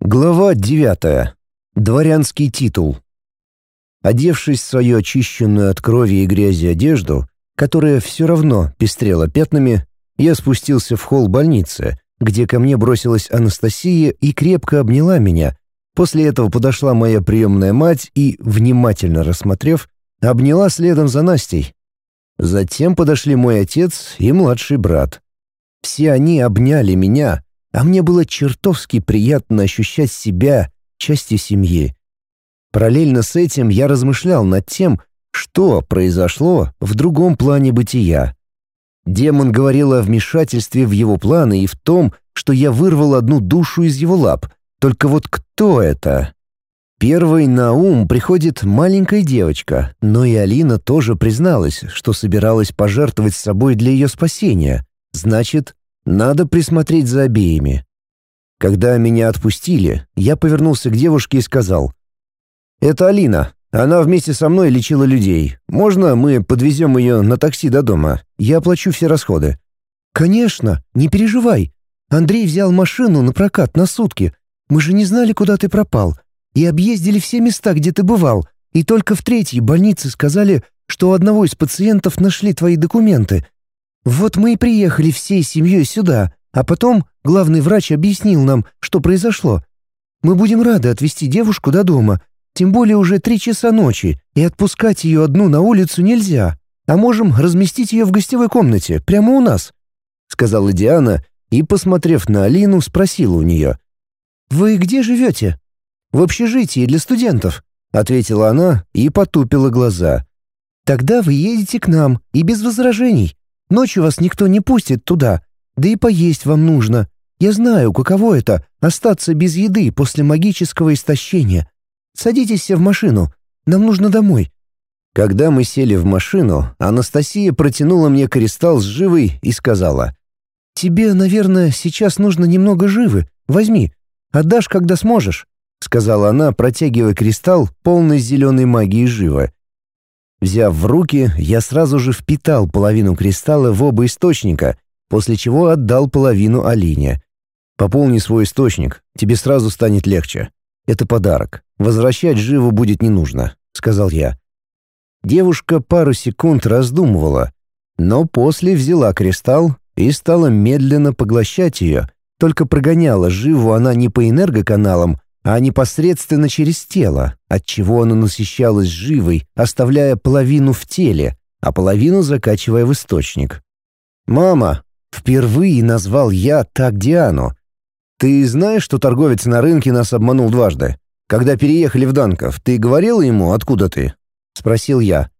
Глава девятая. Дворянский титул. Одевшись в свою очищенную от крови и грязи одежду, которая все равно пестрела пятнами, я спустился в холл больницы, где ко мне бросилась Анастасия и крепко обняла меня. После этого подошла моя приемная мать и, внимательно рассмотрев, обняла следом за Настей. Затем подошли мой отец и младший брат. Все они обняли меня, а мне было чертовски приятно ощущать себя частью семьи. Параллельно с этим я размышлял над тем, что произошло в другом плане бытия. Демон говорил о вмешательстве в его планы и в том, что я вырвал одну душу из его лап. Только вот кто это? Первой на ум приходит маленькая девочка, но и Алина тоже призналась, что собиралась пожертвовать собой для ее спасения. Значит, надо присмотреть за обеими. Когда меня отпустили, я повернулся к девушке и сказал. «Это Алина. Она вместе со мной лечила людей. Можно мы подвезем ее на такси до дома? Я оплачу все расходы». «Конечно, не переживай. Андрей взял машину на прокат на сутки. Мы же не знали, куда ты пропал. И объездили все места, где ты бывал. И только в третьей больнице сказали, что у одного из пациентов нашли твои документы. Вот мы и приехали всей семьей сюда, а потом главный врач объяснил нам, что произошло. Мы будем рады отвезти девушку до дома, тем более уже три часа ночи, и отпускать ее одну на улицу нельзя, а можем разместить ее в гостевой комнате, прямо у нас», — сказала Диана и, посмотрев на Алину, спросила у нее. «Вы где живете?» «В общежитии для студентов», — ответила она и потупила глаза. «Тогда вы едете к нам, и без возражений. Ночью вас никто не пустит туда, да и поесть вам нужно. Я знаю, каково это — остаться без еды после магического истощения. Садитесь все в машину, нам нужно домой». Когда мы сели в машину, Анастасия протянула мне кристалл с живой и сказала, «Тебе, наверное, сейчас нужно немного живы. Возьми, отдашь, когда сможешь», — сказала она, протягивая кристалл, полный зеленой магии живы. Взяв в руки, я сразу же впитал половину кристалла в оба источника, после чего отдал половину Алине. «Пополни свой источник, тебе сразу станет легче. Это подарок. Возвращать живу будет не нужно», — сказал я. Девушка пару секунд раздумывала, но после взяла кристалл и стала медленно поглощать ее, только прогоняла живу она не по энергоканалам, а непосредственно через тело, отчего оно насыщалось живой, оставляя половину в теле, а половину закачивая в источник. «Мама!» — впервые назвал я так Диану. «Ты знаешь, что торговец на рынке нас обманул дважды? Когда переехали в Данков, ты говорила ему, откуда ты?» — спросил я.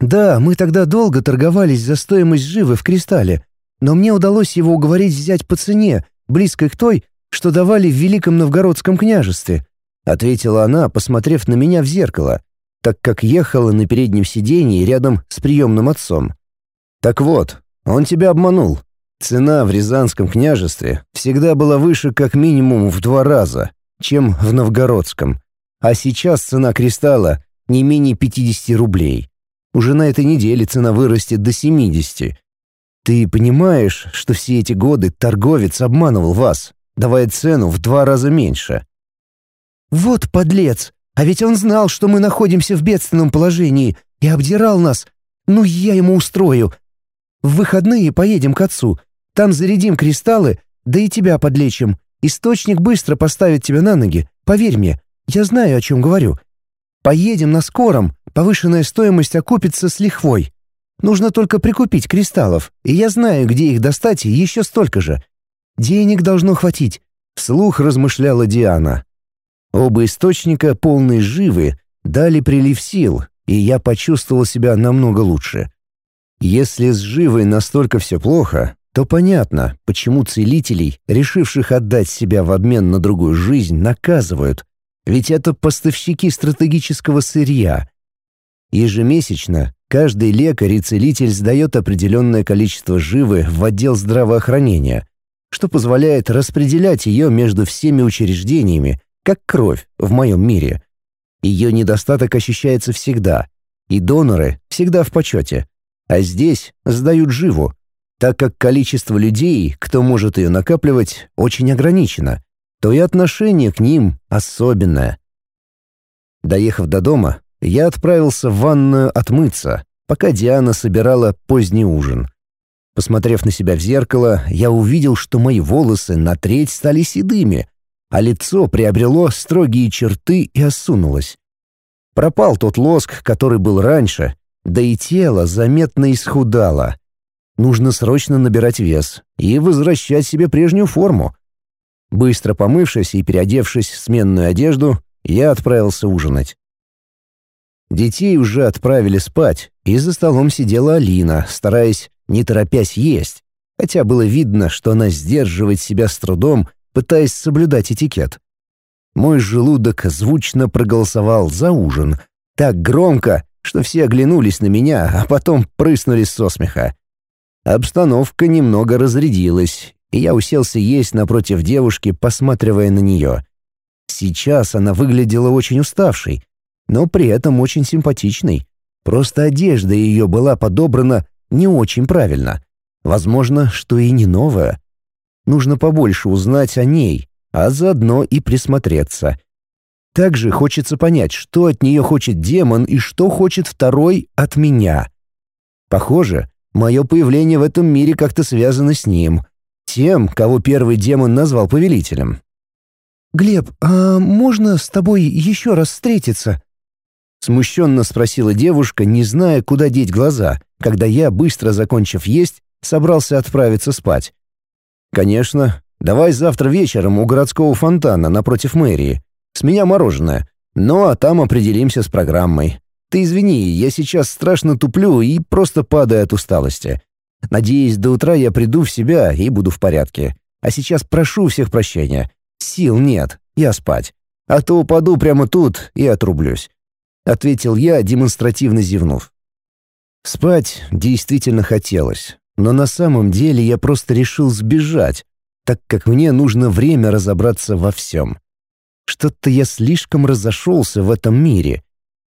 «Да, мы тогда долго торговались за стоимость живы в кристалле, но мне удалось его уговорить взять по цене, близкой к той, что давали в Великом Новгородском княжестве», — ответила она, посмотрев на меня в зеркало, так как ехала на переднем сиденье рядом с приемным отцом. «Так вот, он тебя обманул. Цена в Рязанском княжестве всегда была выше как минимум в два раза, чем в Новгородском, а сейчас цена кристалла не менее 50 рублей. Уже на этой неделе цена вырастет до 70. Ты понимаешь, что все эти годы торговец обманывал вас, давая цену в два раза меньше. «Вот подлец! А ведь он знал, что мы находимся в бедственном положении и обдирал нас. Ну, я ему устрою. В выходные поедем к отцу. Там зарядим кристаллы, да и тебя подлечим. Источник быстро поставит тебя на ноги. Поверь мне, я знаю, о чем говорю. Поедем на скором, повышенная стоимость окупится с лихвой. Нужно только прикупить кристаллов, и я знаю, где их достать, еще столько же. Денег должно хватить», — вслух размышляла Диана. Оба источника, полные живы, дали прилив сил, и я почувствовал себя намного лучше. Если с живой настолько все плохо, то понятно, почему целителей, решивших отдать себя в обмен на другую жизнь, наказывают. Ведь это поставщики стратегического сырья. Ежемесячно каждый лекарь и целитель сдает определенное количество живы в отдел здравоохранения, что позволяет распределять ее между всеми учреждениями, как кровь в моем мире. Ее недостаток ощущается всегда, и доноры всегда в почете. А здесь сдают живу, так как количество людей, кто может ее накапливать, очень ограничено. то и отношение к ним особенное. Доехав до дома, я отправился в ванную отмыться, пока Диана собирала поздний ужин. Посмотрев на себя в зеркало, я увидел, что мои волосы на треть стали седыми, а лицо приобрело строгие черты и осунулось. Пропал тот лоск, который был раньше, да и тело заметно исхудало. Нужно срочно набирать вес и возвращать себе прежнюю форму. Быстро помывшись и переодевшись в сменную одежду, я отправился ужинать. Детей уже отправили спать, и за столом сидела Алина, стараясь, не торопясь, есть, хотя было видно, что она сдерживает себя с трудом, пытаясь соблюдать этикет. Мой желудок звучно проголосовал за ужин, так громко, что все оглянулись на меня, а потом прыснули со смеха. Обстановка немного разрядилась, и я уселся есть напротив девушки, посматривая на нее. Сейчас она выглядела очень уставшей, но при этом очень симпатичной. Просто одежда ее была подобрана не очень правильно. Возможно, что и не новая. Нужно побольше узнать о ней, а заодно и присмотреться. Также хочется понять, что от нее хочет демон и что хочет второй от меня. Похоже, мое появление в этом мире как-то связано с ним, тем, кого первый демон назвал повелителем. «Глеб, а можно с тобой еще раз встретиться?» Смущенно спросила девушка, не зная, куда деть глаза, когда я, быстро закончив есть, собрался отправиться спать. «Конечно. Давай завтра вечером у городского фонтана напротив мэрии. С меня мороженое. Ну, а там определимся с программой. Ты извини, я сейчас страшно туплю и просто падаю от усталости. Надеюсь, до утра я приду в себя и буду в порядке. А сейчас прошу всех прощения. Сил нет, я спать. А то упаду прямо тут и отрублюсь. — ответил я, демонстративно зевнув. Спать действительно хотелось, но на самом деле я просто решил сбежать, так как мне нужно время разобраться во всем. Что-то я слишком разошелся в этом мире.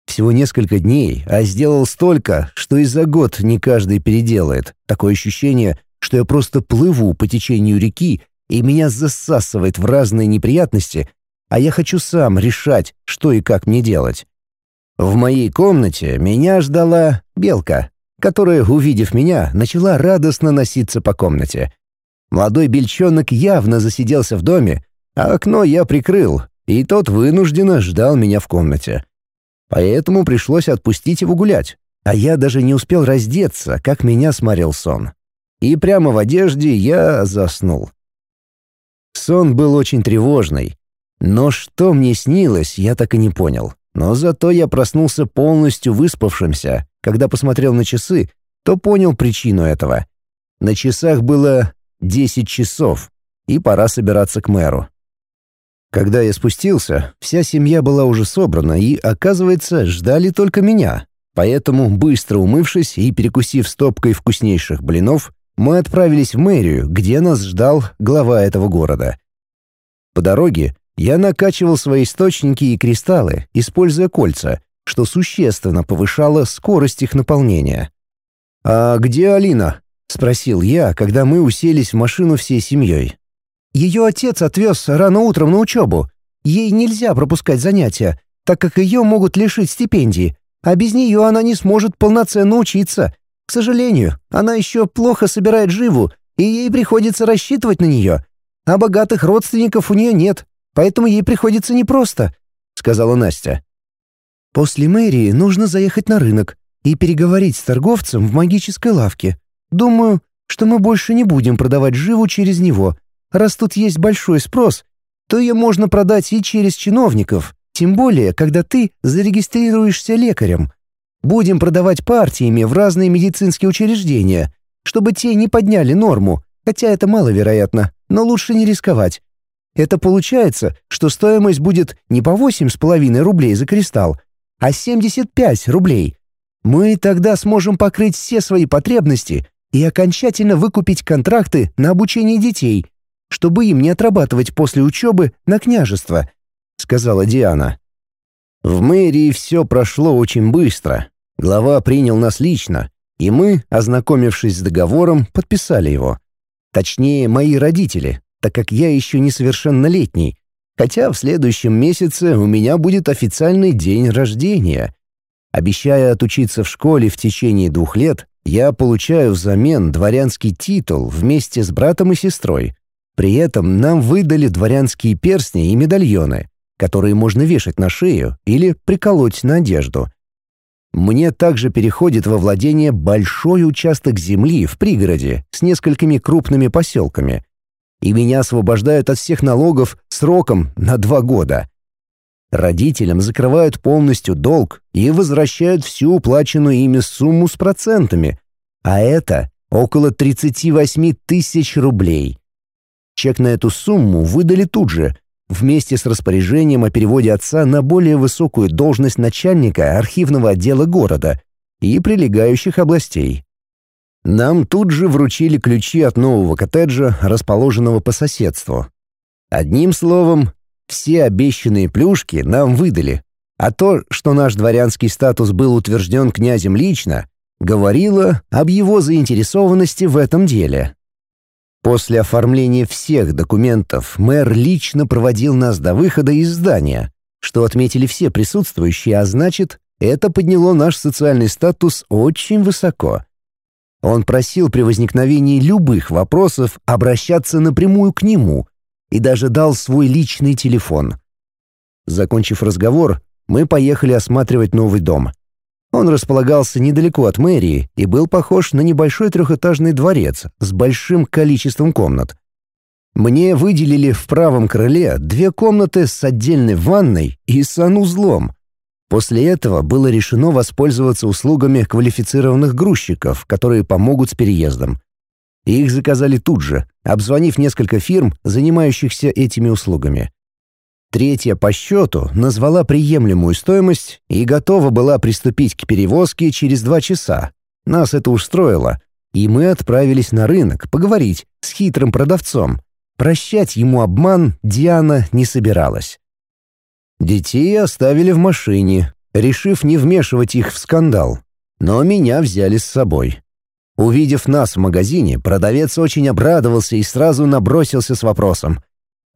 Всего несколько дней, а сделал столько, что и за год не каждый переделает. Такое ощущение, что я просто плыву по течению реки, и меня засасывает в разные неприятности, а я хочу сам решать, что и как мне делать. В моей комнате меня ждала белка, которая, увидев меня, начала радостно носиться по комнате. Молодой бельчонок явно засиделся в доме, а окно я прикрыл, и тот вынужденно ждал меня в комнате. Поэтому пришлось отпустить его гулять, а я даже не успел раздеться, как меня сморил сон. И прямо в одежде я заснул. Сон был очень тревожный, но что мне снилось, я так и не понял. Но зато я проснулся полностью выспавшимся. Когда посмотрел на часы, то понял причину этого. На часах было 10 часов, и пора собираться к мэру. Когда я спустился, вся семья была уже собрана и, оказывается, ждали только меня. Поэтому, быстро умывшись и перекусив стопкой вкуснейших блинов, мы отправились в мэрию, где нас ждал глава этого города. По дороге я накачивал свои источники и кристаллы, используя кольца, что существенно повышало скорость их наполнения. «А где Алина?» — спросил я, когда мы уселись в машину всей семьей. «Ее отец отвез рано утром на учебу. Ей нельзя пропускать занятия, так как ее могут лишить стипендии, а без нее она не сможет полноценно учиться. К сожалению, она еще плохо собирает живу, и ей приходится рассчитывать на нее. А богатых родственников у нее нет, поэтому ей приходится непросто», — сказала Настя. «После мэрии нужно заехать на рынок и переговорить с торговцем в магической лавке. Думаю, что мы больше не будем продавать живу через него. Раз тут есть большой спрос, то ее можно продать и через чиновников, тем более, когда ты зарегистрируешься лекарем. Будем продавать партиями в разные медицинские учреждения, чтобы те не подняли норму, хотя это маловероятно, но лучше не рисковать. Это получается, что стоимость будет не по 8,5 рублей за кристалл, а 75 рублей. Мы тогда сможем покрыть все свои потребности и окончательно выкупить контракты на обучение детей, чтобы им не отрабатывать после учебы на княжество», — сказала Диана. В мэрии все прошло очень быстро. Глава принял нас лично, и мы, ознакомившись с договором, подписали его. Точнее, мои родители, так как я еще несовершеннолетний, Хотя в следующем месяце у меня будет официальный день рождения. Обещая отучиться в школе в течение двух лет, я получаю взамен дворянский титул вместе с братом и сестрой. При этом нам выдали дворянские перстни и медальоны, которые можно вешать на шею или приколоть на одежду. Мне также переходит во владение большой участок земли в пригороде с несколькими крупными поселками. И меня освобождают от всех налогов сроком на два года. Родителям закрывают полностью долг и возвращают всю уплаченную ими сумму с процентами, а это около 38 тысяч рублей. Чек на эту сумму выдали тут же, вместе с распоряжением о переводе отца на более высокую должность начальника архивного отдела города и прилегающих областей. Нам тут же вручили ключи от нового коттеджа, расположенного по соседству. Одним словом, все обещанные плюшки нам выдали, а то, что наш дворянский статус был утвержден князем лично, говорило об его заинтересованности в этом деле. После оформления всех документов мэр лично проводил нас до выхода из здания, что отметили все присутствующие, а значит, это подняло наш социальный статус очень высоко. Он просил при возникновении любых вопросов обращаться напрямую к нему и даже дал свой личный телефон. Закончив разговор, мы поехали осматривать новый дом — он располагался недалеко от мэрии и был похож на небольшой трехэтажный дворец с большим количеством комнат. Мне выделили в правом крыле две комнаты с отдельной ванной и санузлом. После этого было решено воспользоваться услугами квалифицированных грузчиков, которые помогут с переездом. Их заказали тут же, обзвонив несколько фирм, занимающихся этими услугами. Третья по счету назвала приемлемую стоимость и готова была приступить к перевозке через два часа. Нас это устроило, и мы отправились на рынок поговорить с хитрым продавцом. Прощать ему обман Диана не собиралась. Детей оставили в машине, решив не вмешивать их в скандал. Но меня взяли с собой. Увидев нас в магазине, продавец очень обрадовался и сразу набросился с вопросом.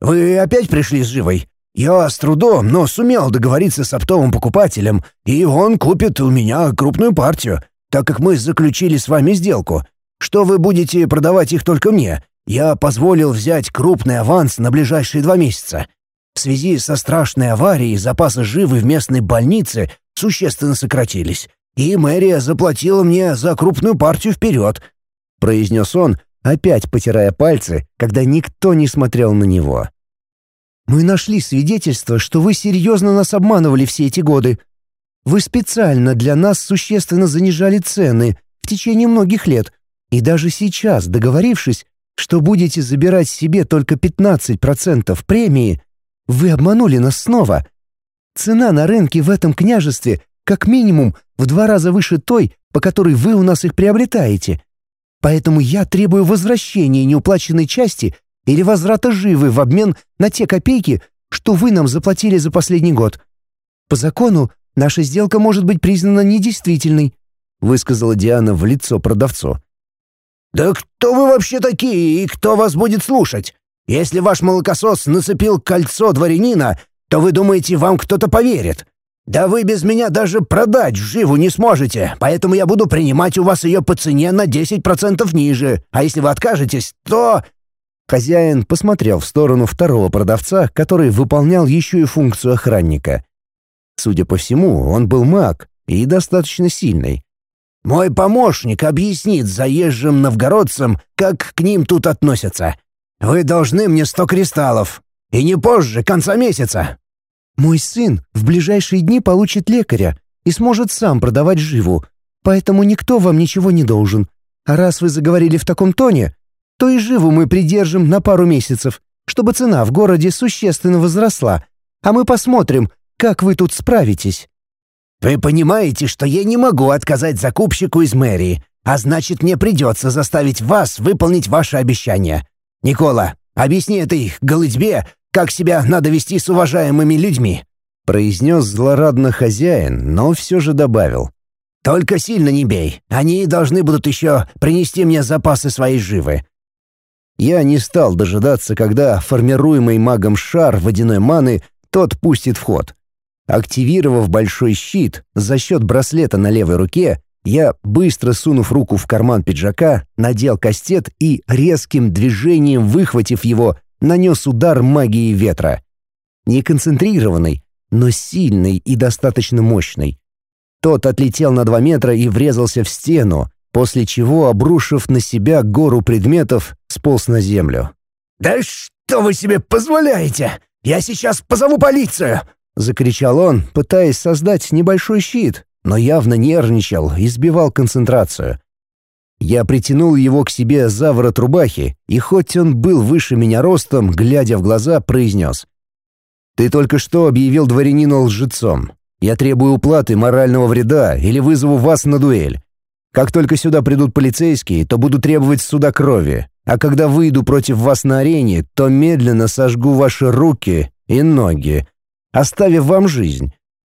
«Вы опять пришли с живой? Я с трудом, но сумел договориться с оптовым покупателем, и он купит у меня крупную партию, так как мы заключили с вами сделку. Что вы будете продавать их только мне? Я позволил взять крупный аванс на ближайшие два месяца. В связи со страшной аварией запасы живы в местной больнице существенно сократились, и мэрия заплатила мне за крупную партию вперед», — произнес он, опять потирая пальцы, когда никто не смотрел на него. Мы нашли свидетельство, что вы серьезно нас обманывали все эти годы. Вы специально для нас существенно занижали цены в течение многих лет, и даже сейчас, договорившись, что будете забирать себе только 15% премии, вы обманули нас снова. Цена на рынке в этом княжестве как минимум в два раза выше той, по которой вы у нас их приобретаете. Поэтому я требую возвращения неуплаченной части или возврата живы в обмен на те копейки, что вы нам заплатили за последний год. По закону наша сделка может быть признана недействительной», высказала Диана в лицо продавцу. «Да кто вы вообще такие и кто вас будет слушать? Если ваш молокосос нацепил кольцо дворянина, то вы думаете, вам кто-то поверит? Да вы без меня даже продать живу не сможете, поэтому я буду принимать у вас ее по цене на 10% ниже, а если вы откажетесь, то...» Хозяин посмотрел в сторону второго продавца, который выполнял еще и функцию охранника. Судя по всему, он был маг и достаточно сильный. «Мой помощник объяснит заезжим новгородцам, как к ним тут относятся. Вы должны мне сто кристаллов, и не позже конца месяца». «Мой сын в ближайшие дни получит лекаря и сможет сам продавать живу, поэтому никто вам ничего не должен. А раз вы заговорили в таком тоне, то и живу мы придержим на пару месяцев, чтобы цена в городе существенно возросла, а мы посмотрим, как вы тут справитесь». «Вы понимаете, что я не могу отказать закупщику из мэрии, а значит, мне придется заставить вас выполнить ваше обещание. Никола, объясни этой голытьбе, как себя надо вести с уважаемыми людьми», произнес злорадно хозяин, но все же добавил. «Только сильно не бей, они должны будут еще принести мне запасы своей живы. Я не стал дожидаться, когда формируемый магом шар водяной маны тот пустит в ход. Активировав большой щит за счет браслета на левой руке, я, быстро сунув руку в карман пиджака, надел кастет и, резким движением выхватив его, нанес удар магии ветра. Не концентрированный, но сильный и достаточно мощный. Тот отлетел на два метра и врезался в стену, после чего, обрушив на себя гору предметов, сполз на землю. «Да что вы себе позволяете? Я сейчас позову полицию!» — закричал он, пытаясь создать небольшой щит, но явно нервничал и сбивал концентрацию. Я притянул его к себе за ворот рубахи, и хоть он был выше меня ростом, глядя в глаза, произнес. «Ты только что объявил дворянину лжецом. Я требую уплаты морального вреда или вызову вас на дуэль. Как только сюда придут полицейские, то буду требовать суда крови, а когда выйду против вас на арене, то медленно сожгу ваши руки и ноги, оставив вам жизнь.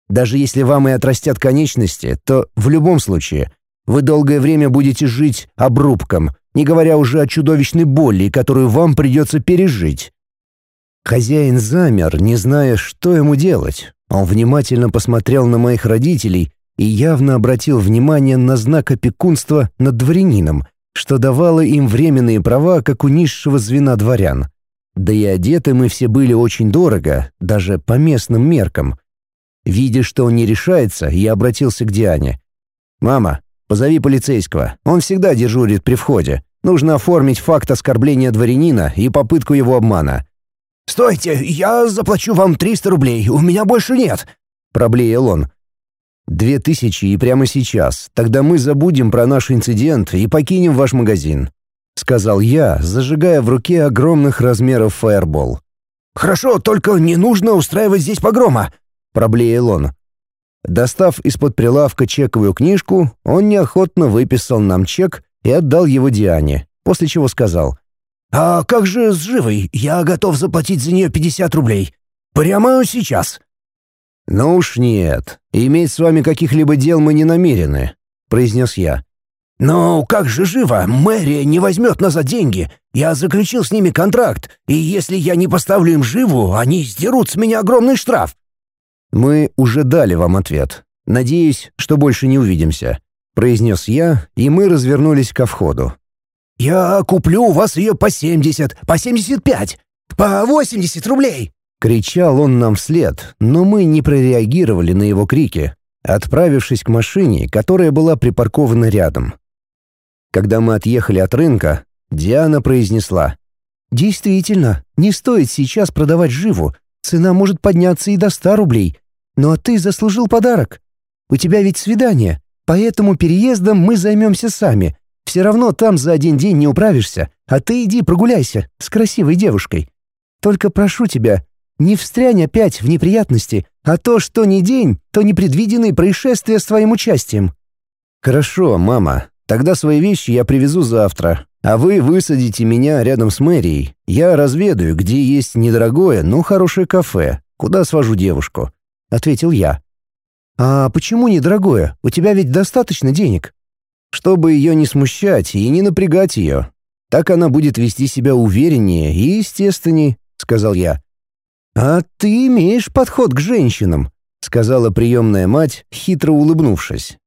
Даже если вам и отрастят конечности, то в любом случае вы долгое время будете жить обрубком, не говоря уже о чудовищной боли, которую вам придется пережить. Хозяин замер, не зная, что ему делать. Он внимательно посмотрел на моих родителей и явно обратил внимание на знак опекунства над дворянином, что давало им временные права, как у низшего звена дворян. Да и одеты мы все были очень дорого, даже по местным меркам. Видя, что он не решается, я обратился к Диане. «Мама, позови полицейского. Он всегда дежурит при входе. Нужно оформить факт оскорбления дворянина и попытку его обмана». «Стойте, я заплачу вам 300 рублей, у меня больше нет», — проблеял он. «Две тысячи и прямо сейчас. Тогда мы забудем про наш инцидент и покинем ваш магазин», — сказал я, зажигая в руке огромных размеров фаербол. «Хорошо, только не нужно устраивать здесь погрома проблеял он. Достав из-под прилавка чековую книжку, он неохотно выписал нам чек и отдал его Диане, после чего сказал. «А как же с живой? Я готов заплатить за нее 50 рублей. Прямо сейчас». «Ну уж нет. Иметь с вами каких-либо дел мы не намерены», — произнес я. «Но как же живо? Мэрия не возьмет назад деньги. Я заключил с ними контракт, и если я не поставлю им живу, они сдерут с меня огромный штраф». «Мы уже дали вам ответ. Надеюсь, что больше не увидимся», — произнес я, и мы развернулись ко входу. «Я куплю у вас ее по 70, по 75, по 80 рублей!» Кричал он нам вслед, но мы не прореагировали на его крики, отправившись к машине, которая была припаркована рядом. Когда мы отъехали от рынка, Диана произнесла. «Действительно, не стоит сейчас продавать живу. Цена может подняться и до 100 рублей. Ну а ты заслужил подарок. У тебя ведь свидание, поэтому переездом мы займемся сами. Все равно там за один день не управишься, а ты иди прогуляйся с красивой девушкой. Только прошу тебя, не встрянь опять в неприятности, а то, что не день, то непредвиденные происшествия с твоим участием». «Хорошо, мама. Тогда свои вещи я привезу завтра, а вы высадите меня рядом с мэрией. Я разведаю, где есть недорогое, но хорошее кафе, куда свожу девушку ответил я. «А почему недорогое? У тебя ведь достаточно денег». «Чтобы ее не смущать и не напрягать ее. Так она будет вести себя увереннее и естественней», — сказал я. «А ты имеешь подход к женщинам», — сказала приемная мать, хитро улыбнувшись.